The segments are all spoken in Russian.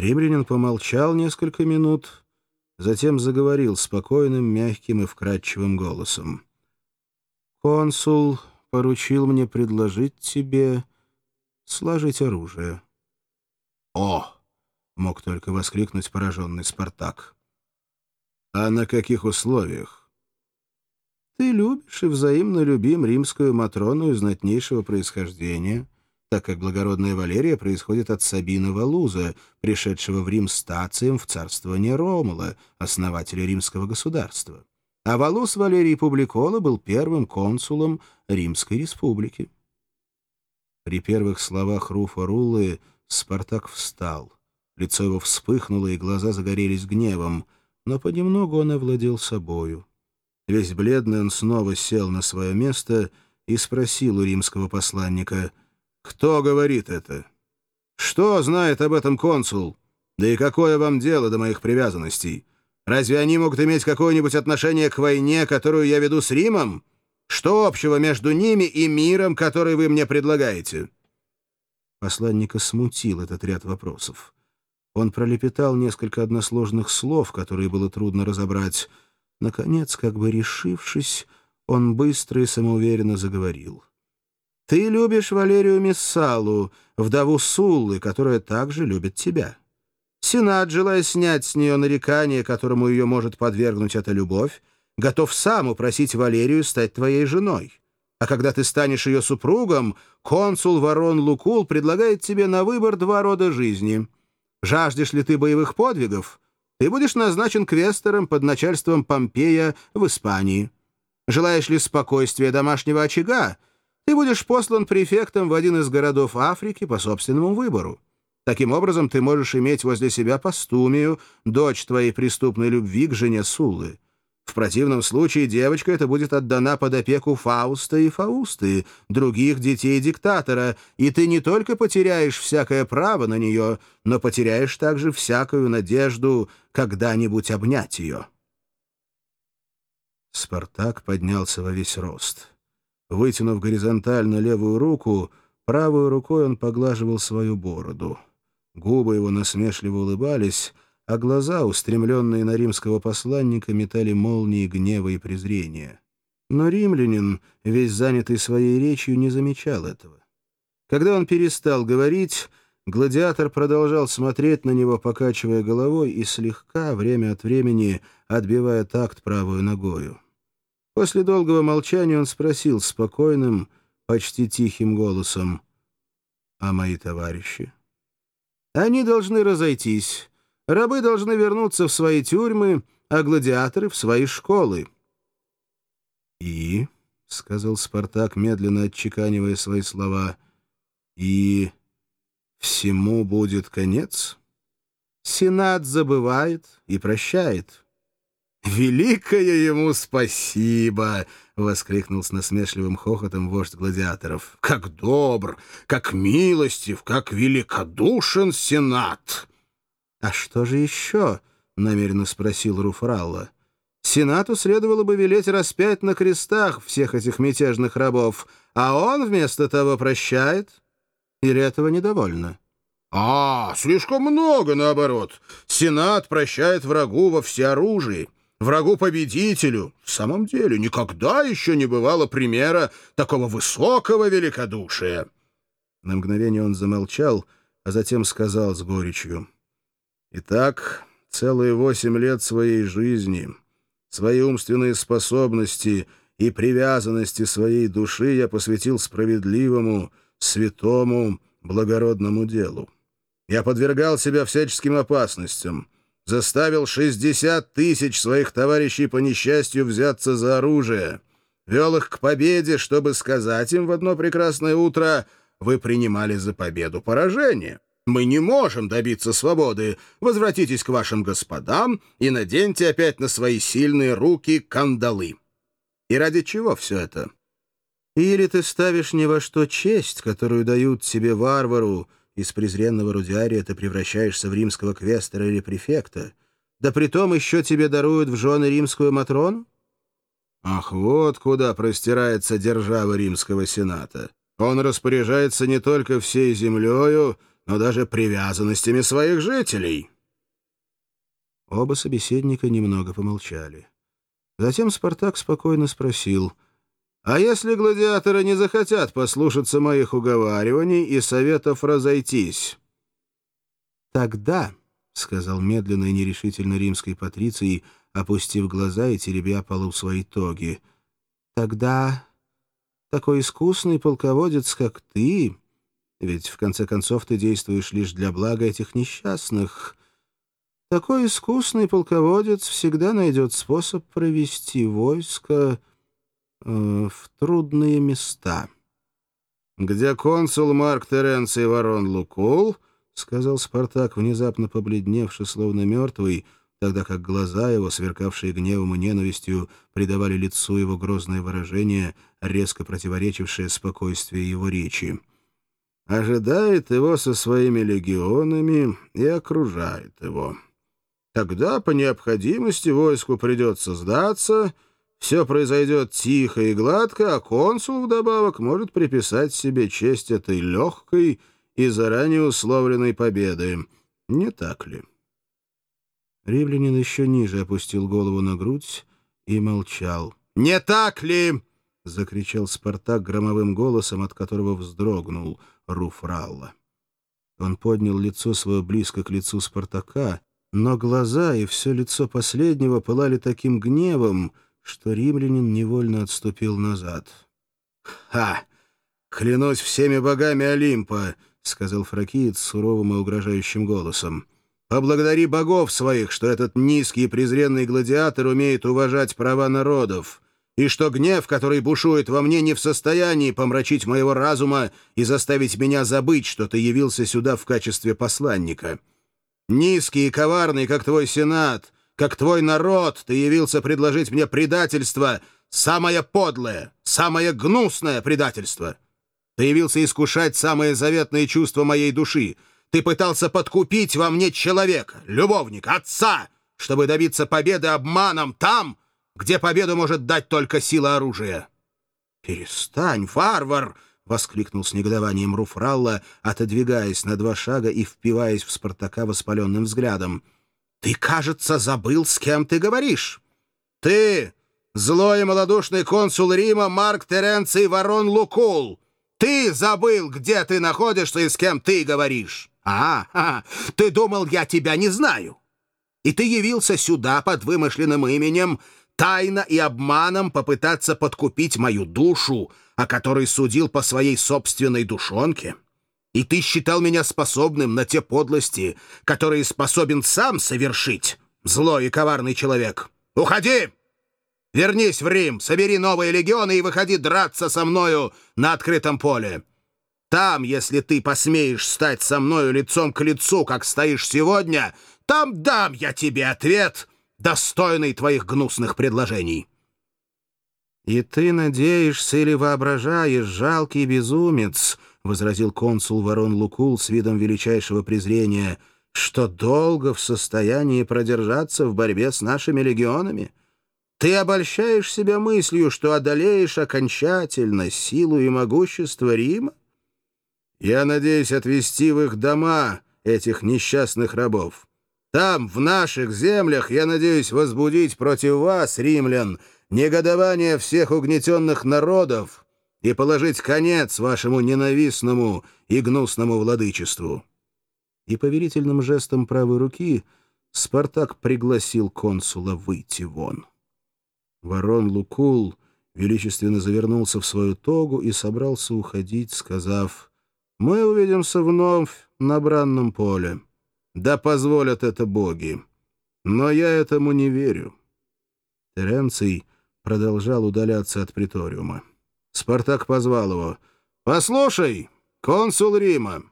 Римлянин помолчал несколько минут, затем заговорил спокойным, мягким и вкрадчивым голосом. «Консул поручил мне предложить тебе сложить оружие». «О!» — мог только воскликнуть пораженный Спартак. «А на каких условиях?» «Ты любишь и взаимно любим римскую Матрону из знатнейшего происхождения» так как благородная Валерия происходит от Сабина Валуза, пришедшего в Рим стацием в царствование Ромула, основателя римского государства. А Валуз Валерий Публикола был первым консулом Римской республики. При первых словах Руфа Руллы Спартак встал. Лицо его вспыхнуло, и глаза загорелись гневом, но понемногу он овладел собою. Весь бледный он снова сел на свое место и спросил у римского посланника — кто говорит это? Что знает об этом консул? Да и какое вам дело до моих привязанностей? Разве они могут иметь какое-нибудь отношение к войне, которую я веду с Римом? Что общего между ними и миром, который вы мне предлагаете?» Посланника смутил этот ряд вопросов. Он пролепетал несколько односложных слов, которые было трудно разобрать. Наконец, как бы решившись, он быстро и самоуверенно заговорил. Ты любишь Валерию Миссалу, вдову Суллы, которая также любит тебя. Сенат, желая снять с нее нарекание, которому ее может подвергнуть эта любовь, готов сам упросить Валерию стать твоей женой. А когда ты станешь ее супругом, консул Ворон Лукул предлагает тебе на выбор два рода жизни. Жаждешь ли ты боевых подвигов? Ты будешь назначен квестором под начальством Помпея в Испании. Желаешь ли спокойствия домашнего очага? Ты будешь послан префектом в один из городов Африки по собственному выбору. Таким образом, ты можешь иметь возле себя Пастумию, дочь твоей преступной любви к жене Сулы. В противном случае девочка эта будет отдана под опеку Фауста и Фаусты, других детей диктатора, и ты не только потеряешь всякое право на нее, но потеряешь также всякую надежду когда-нибудь обнять ее». Спартак поднялся во весь рост. Вытянув горизонтально левую руку, правой рукой он поглаживал свою бороду. Губы его насмешливо улыбались, а глаза, устремленные на римского посланника, метали молнии гнева и презрения. Но римлянин, весь занятый своей речью, не замечал этого. Когда он перестал говорить, гладиатор продолжал смотреть на него, покачивая головой и слегка, время от времени, отбивая такт правую ногою. После долгого молчания он спросил спокойным, почти тихим голосом, «А мои товарищи?» «Они должны разойтись. Рабы должны вернуться в свои тюрьмы, а гладиаторы — в свои школы». «И?» — сказал Спартак, медленно отчеканивая свои слова. «И всему будет конец?» «Сенат забывает и прощает». «Великое ему спасибо!» — воскликнул с насмешливым хохотом вождь гладиаторов. «Как добр, как милостив, как великодушен Сенат!» «А что же еще?» — намеренно спросил Руфралла. «Сенату следовало бы велеть распять на крестах всех этих мятежных рабов, а он вместо того прощает? Или этого недовольно?» «А, слишком много, наоборот. Сенат прощает врагу во всеоружии» врагу-победителю. В самом деле, никогда еще не бывало примера такого высокого великодушия. На мгновение он замолчал, а затем сказал с горечью. «Итак, целые восемь лет своей жизни, свои умственные способности и привязанности своей души я посвятил справедливому, святому, благородному делу. Я подвергал себя всяческим опасностям» заставил 60 тысяч своих товарищей по несчастью взяться за оружие, вел их к победе, чтобы сказать им в одно прекрасное утро «Вы принимали за победу поражение». Мы не можем добиться свободы. Возвратитесь к вашим господам и наденьте опять на свои сильные руки кандалы. И ради чего все это? Или ты ставишь ни во что честь, которую дают себе варвару, из презренного рудиария ты превращаешься в римского квестера или префекта. Да притом еще тебе даруют в жены римскую Матрону? Ах, вот куда простирается держава римского сената. Он распоряжается не только всей землею, но даже привязанностями своих жителей». Оба собеседника немного помолчали. Затем Спартак спокойно спросил, «А если гладиаторы не захотят послушаться моих уговариваний и советов разойтись?» «Тогда», — сказал медленно и нерешительно римской патрицией, опустив глаза и теребя полу своей тоги, «тогда такой искусный полководец, как ты, ведь в конце концов ты действуешь лишь для блага этих несчастных, такой искусный полководец всегда найдет способ провести войско в трудные места. «Где консул Марк Теренций Ворон Лукул?» — сказал Спартак, внезапно побледневший, словно мертвый, тогда как глаза его, сверкавшие гневом и ненавистью, придавали лицу его грозное выражение, резко противоречившее спокойствию его речи. «Ожидает его со своими легионами и окружает его». Тогда по необходимости войску придется сдаться, все произойдет тихо и гладко, а консул вдобавок может приписать себе честь этой легкой и заранее условленной победы. Не так ли? Римлянин еще ниже опустил голову на грудь и молчал. «Не так ли?» — закричал Спартак громовым голосом, от которого вздрогнул Руфралла. Он поднял лицо свое близко к лицу Спартака, но глаза и все лицо последнего пылали таким гневом, что римлянин невольно отступил назад. «Ха! Клянусь всеми богами Олимпа!» — сказал фракиец суровым и угрожающим голосом. «Поблагодари богов своих, что этот низкий и презренный гладиатор умеет уважать права народов, и что гнев, который бушует во мне, не в состоянии помрачить моего разума и заставить меня забыть, что ты явился сюда в качестве посланника». Низкий и коварный, как твой сенат, как твой народ, ты явился предложить мне предательство, самое подлое, самое гнусное предательство. Ты явился искушать самые заветные чувства моей души. Ты пытался подкупить во мне человека, любовника, отца, чтобы добиться победы обманом там, где победу может дать только сила оружия. Перестань, варвар! воскликнул с негодованием Руфралла, отодвигаясь на два шага и впиваясь в Спартака воспаленным взглядом. «Ты, кажется, забыл, с кем ты говоришь. Ты, злой и малодушный консул Рима Марк Теренций Ворон Лукул, ты забыл, где ты находишься и с кем ты говоришь. А, а, ты думал, я тебя не знаю. И ты явился сюда под вымышленным именем, тайно и обманом попытаться подкупить мою душу, о которой судил по своей собственной душонке? И ты считал меня способным на те подлости, которые способен сам совершить, злой и коварный человек? Уходи! Вернись в Рим, собери новые легионы и выходи драться со мною на открытом поле. Там, если ты посмеешь стать со мною лицом к лицу, как стоишь сегодня, там дам я тебе ответ, достойный твоих гнусных предложений». «И ты надеешься или воображаешь, жалкий безумец», — возразил консул Ворон Лукул с видом величайшего презрения, «что долго в состоянии продержаться в борьбе с нашими легионами? Ты обольщаешь себя мыслью, что одолеешь окончательно силу и могущество Рима? Я надеюсь отвести в их дома этих несчастных рабов. Там, в наших землях, я надеюсь возбудить против вас, римлян, негодование всех угнетенных народов и положить конец вашему ненавистному и гнусному владычеству». И повелительным жестом правой руки Спартак пригласил консула выйти вон. Ворон Лукул величественно завернулся в свою тогу и собрался уходить, сказав, «Мы увидимся вновь на бранном поле. Да позволят это боги. Но я этому не верю». Теренций продолжал удаляться от приториума. Спартак позвал его. «Послушай, консул Рима,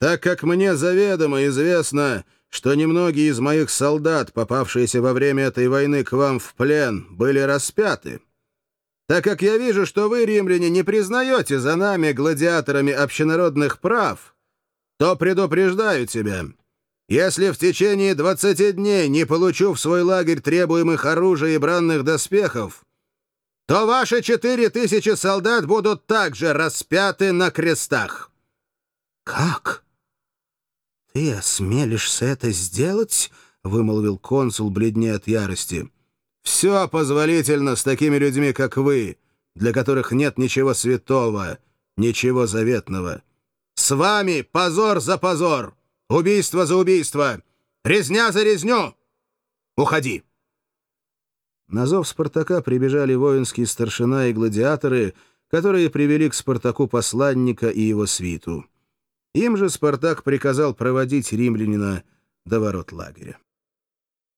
так как мне заведомо известно, что немногие из моих солдат, попавшиеся во время этой войны к вам в плен, были распяты, так как я вижу, что вы, римляне, не признаете за нами гладиаторами общенародных прав, то предупреждаю тебя, если в течение двадцати дней не получу в свой лагерь требуемых оружия и бранных доспехов, то ваши четыре тысячи солдат будут также распяты на крестах». «Как? «Ты осмелишься это сделать?» — вымолвил консул, бледнее от ярости. «Все позволительно с такими людьми, как вы, для которых нет ничего святого, ничего заветного. С вами позор за позор, убийство за убийство, резня за резню. Уходи!» На зов Спартака прибежали воинские старшина и гладиаторы, которые привели к Спартаку посланника и его свиту. Им же Спартак приказал проводить римлянина до ворот лагеря.